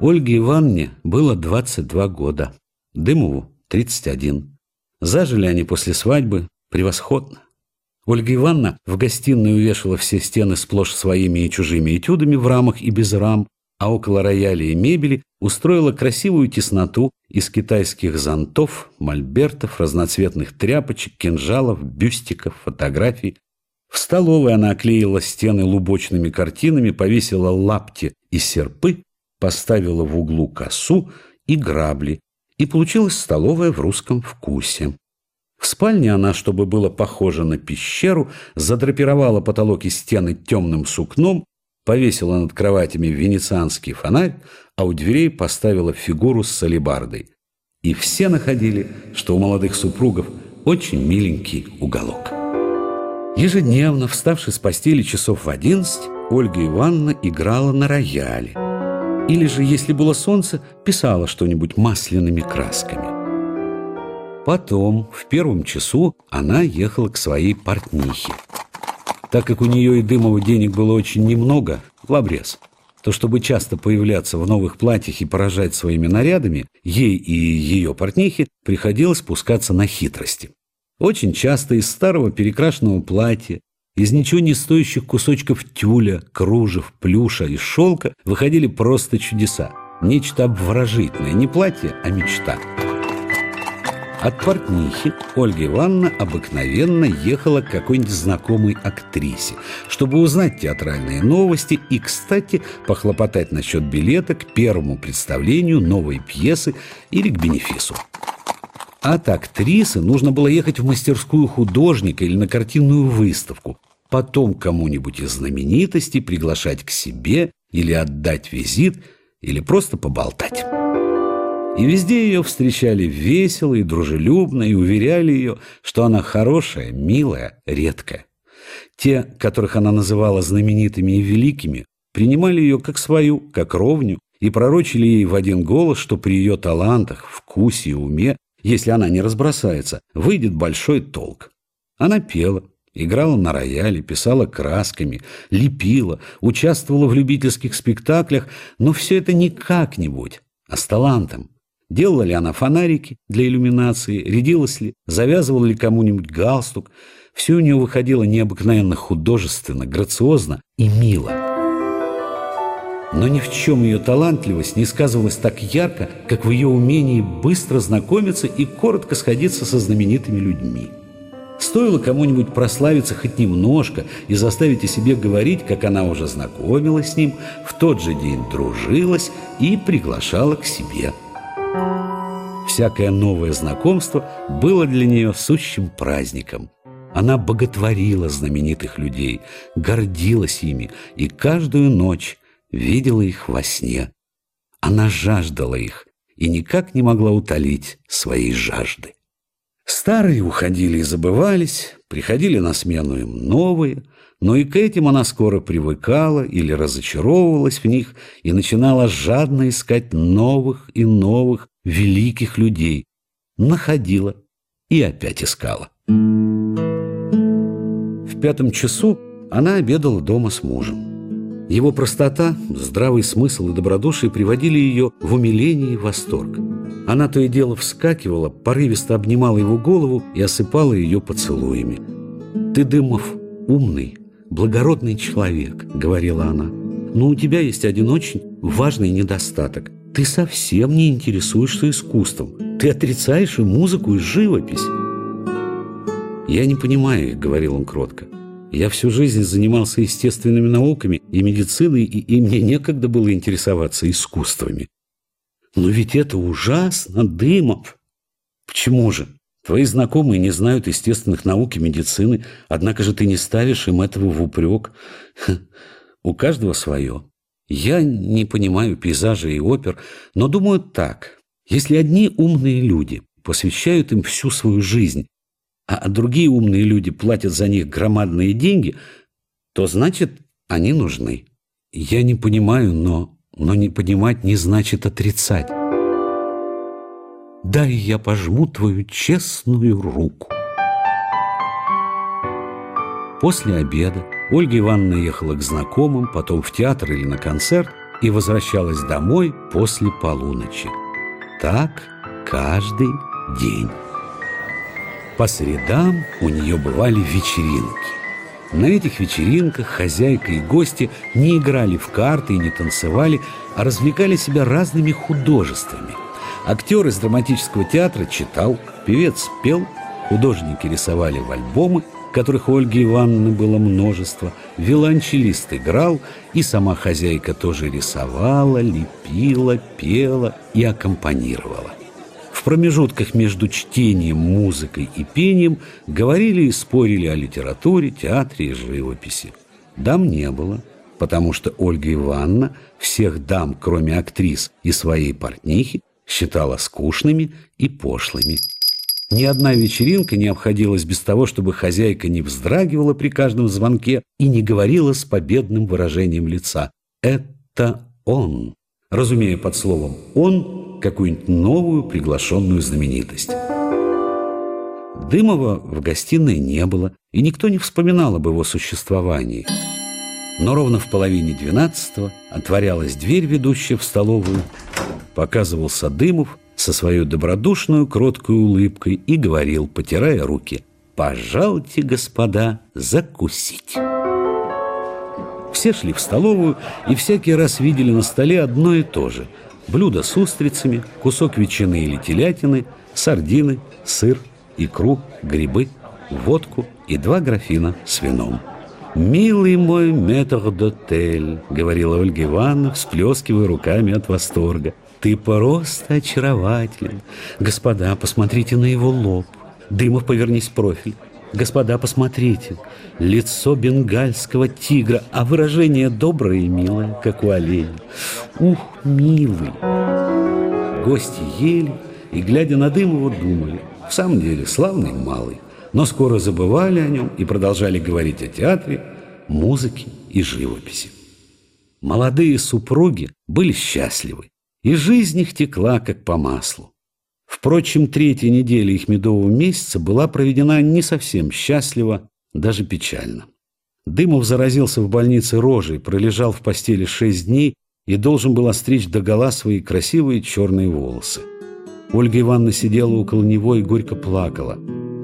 Ольге Ивановне было 22 года, Дымову – 31. Зажили они после свадьбы превосходно. Ольга Ивановна в гостиной увешала все стены сплошь своими и чужими этюдами в рамах и без рам, а около рояля и мебели устроила красивую тесноту из китайских зонтов, мольбертов, разноцветных тряпочек, кинжалов, бюстиков, фотографий. В столовой она оклеила стены лубочными картинами, повесила лапти и серпы, поставила в углу косу и грабли, и получилась столовая в русском вкусе. В спальне она, чтобы было похоже на пещеру, задрапировала потолок и стены темным сукном, повесила над кроватями венецианский фонарь, а у дверей поставила фигуру с салибардой. И все находили, что у молодых супругов очень миленький уголок. Ежедневно, вставши с постели часов в одиннадцать, Ольга Ивановна играла на рояле – или же, если было солнце, писала что-нибудь масляными красками. Потом, в первом часу, она ехала к своей портнихе. Так как у нее и Дымова денег было очень немного, в обрез, то чтобы часто появляться в новых платьях и поражать своими нарядами, ей и ее портнихе приходилось спускаться на хитрости. Очень часто из старого перекрашенного платья из ничего не стоящих кусочков тюля, кружев, плюша и шелка выходили просто чудеса. Нечто обворожительное, не платье, а мечта. От портнихи Ольга Ивановна обыкновенно ехала к какой-нибудь знакомой актрисе, чтобы узнать театральные новости и, кстати, похлопотать насчет билета к первому представлению новой пьесы или к бенефису. От актрисы нужно было ехать в мастерскую художника или на картинную выставку, потом кому-нибудь из знаменитостей приглашать к себе или отдать визит, или просто поболтать. И везде ее встречали весело и дружелюбно и уверяли ее, что она хорошая, милая, редкая. Те, которых она называла знаменитыми и великими, принимали ее как свою, как ровню, и пророчили ей в один голос, что при ее талантах, вкусе и уме если она не разбросается, выйдет большой толк. Она пела, играла на рояле, писала красками, лепила, участвовала в любительских спектаклях, но все это не как-нибудь, а с талантом. Делала ли она фонарики для иллюминации, рядилась ли, завязывала ли кому-нибудь галстук. Все у нее выходило необыкновенно художественно, грациозно и мило. Но ни в чем ее талантливость не сказывалась так ярко, как в ее умении быстро знакомиться и коротко сходиться со знаменитыми людьми. Стоило кому-нибудь прославиться хоть немножко и заставить о себе говорить, как она уже знакомилась с ним, в тот же день дружилась и приглашала к себе. Всякое новое знакомство было для нее сущим праздником. Она боготворила знаменитых людей, гордилась ими и каждую ночь видела их во сне. Она жаждала их и никак не могла утолить своей жажды. Старые уходили и забывались, приходили на смену им новые, но и к этим она скоро привыкала или разочаровывалась в них и начинала жадно искать новых и новых великих людей. Находила и опять искала. В пятом часу она обедала дома с мужем. Его простота, здравый смысл и добродушие приводили ее в умиление и восторг. Она то и дело вскакивала, порывисто обнимала его голову и осыпала ее поцелуями. «Ты, Дымов, умный, благородный человек», — говорила она. «Но у тебя есть один очень важный недостаток. Ты совсем не интересуешься искусством. Ты отрицаешь и музыку, и живопись». «Я не понимаю их», — говорил он кротко. Я всю жизнь занимался естественными науками и медициной, и, и мне некогда было интересоваться искусствами. Но ведь это ужасно, Дымов. Почему же? Твои знакомые не знают естественных наук и медицины, однако же ты не ставишь им этого в упрек. У каждого свое. Я не понимаю пейзажей и опер, но думаю так. Если одни умные люди посвящают им всю свою жизнь, а другие умные люди платят за них громадные деньги, то значит, они нужны. Я не понимаю, но, но не понимать не значит отрицать. Дай я пожму твою честную руку. После обеда Ольга Ивановна ехала к знакомым, потом в театр или на концерт, и возвращалась домой после полуночи. Так каждый день. По средам у нее бывали вечеринки. На этих вечеринках хозяйка и гости не играли в карты и не танцевали, а развлекали себя разными художествами. Актер из драматического театра читал, певец пел, художники рисовали в альбомы, которых у Ольги Ивановны было множество, виолончелист играл, и сама хозяйка тоже рисовала, лепила, пела и аккомпанировала. В промежутках между чтением, музыкой и пением говорили и спорили о литературе, театре и живописи. Дам не было, потому что Ольга Ивановна всех дам, кроме актрис и своей портнихи, считала скучными и пошлыми. Ни одна вечеринка не обходилась без того, чтобы хозяйка не вздрагивала при каждом звонке и не говорила с победным выражением лица «Это он», разумея под словом «он» какую-нибудь новую приглашенную знаменитость. Дымова в гостиной не было, и никто не вспоминал об его существовании. Но ровно в половине двенадцатого отворялась дверь, ведущая в столовую. Показывался Дымов со своей добродушной, кроткой улыбкой и говорил, потирая руки, «Пожалуйте, господа, закусить». Все шли в столовую и всякий раз видели на столе одно и то же – блюдо с устрицами, кусок ветчины или телятины, сардины, сыр, икру, грибы, водку и два графина с вином. «Милый мой метр-дотель», — говорила Ольга Ивановна, всплескивая руками от восторга. «Ты просто очарователен. Господа, посмотрите на его лоб. Дымов, повернись в профиль. Господа, посмотрите, лицо бенгальского тигра, а выражение доброе и милое, как у оленя. Ух, милый! Гости ели и, глядя на Дымова, думали, в самом деле, славный малый, но скоро забывали о нем и продолжали говорить о театре, музыке и живописи. Молодые супруги были счастливы, и жизнь их текла, как по маслу. Впрочем, третья неделя их медового месяца была проведена не совсем счастливо, даже печально. Дымов заразился в больнице рожей, пролежал в постели шесть дней и должен был остричь догола свои красивые черные волосы. Ольга Ивановна сидела около него и горько плакала.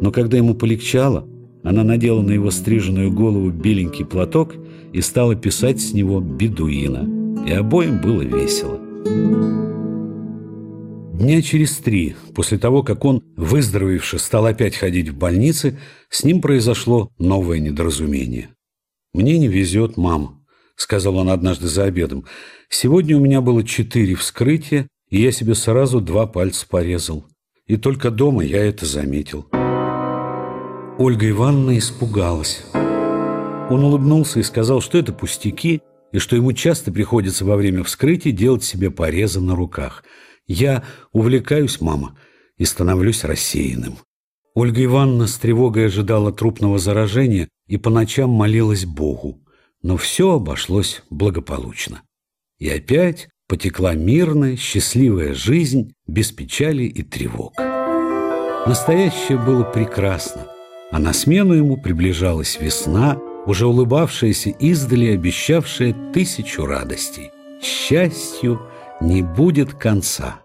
Но когда ему полегчало, она надела на его стриженную голову беленький платок и стала писать с него бедуина. И обоим было весело. Дня через три, после того, как он, выздоровевший, стал опять ходить в больнице, с ним произошло новое недоразумение. «Мне не везет, мама», — сказал он однажды за обедом. «Сегодня у меня было четыре вскрытия, и я себе сразу два пальца порезал. И только дома я это заметил». Ольга Ивановна испугалась. Он улыбнулся и сказал, что это пустяки, и что ему часто приходится во время вскрытия делать себе порезы на руках — я увлекаюсь, мама, и становлюсь рассеянным. Ольга Ивановна с тревогой ожидала трупного заражения и по ночам молилась Богу. Но все обошлось благополучно. И опять потекла мирная, счастливая жизнь без печали и тревог. Настоящее было прекрасно, а на смену ему приближалась весна, уже улыбавшаяся издали, обещавшая тысячу радостей. Счастью не будет конца.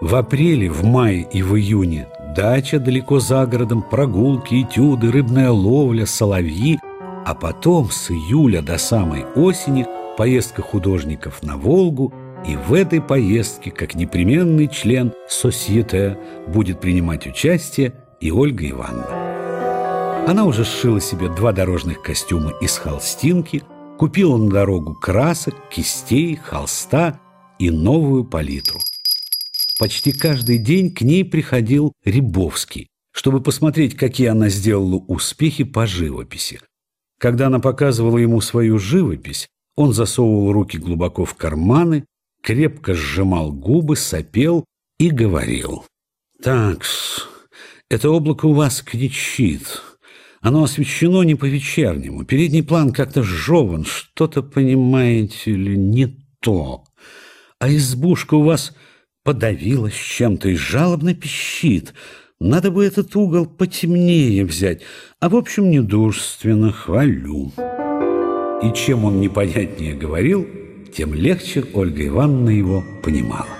В апреле, в мае и в июне дача далеко за городом, прогулки, этюды, рыбная ловля, соловьи, а потом с июля до самой осени поездка художников на Волгу, и в этой поездке, как непременный член «Сосьете», будет принимать участие и Ольга Ивановна. Она уже сшила себе два дорожных костюма из холстинки, купила на дорогу красок, кистей, холста и новую палитру. Почти каждый день к ней приходил Рябовский, чтобы посмотреть, какие она сделала успехи по живописи. Когда она показывала ему свою живопись, он засовывал руки глубоко в карманы, крепко сжимал губы, сопел и говорил. так это облако у вас кричит. Оно освещено не по-вечернему. Передний план как-то сжеван. Что-то, понимаете ли, не то. А избушка у вас подавилась чем-то и жалобно пищит. Надо бы этот угол потемнее взять, а в общем недурственно хвалю. И чем он непонятнее говорил, тем легче Ольга Ивановна его понимала.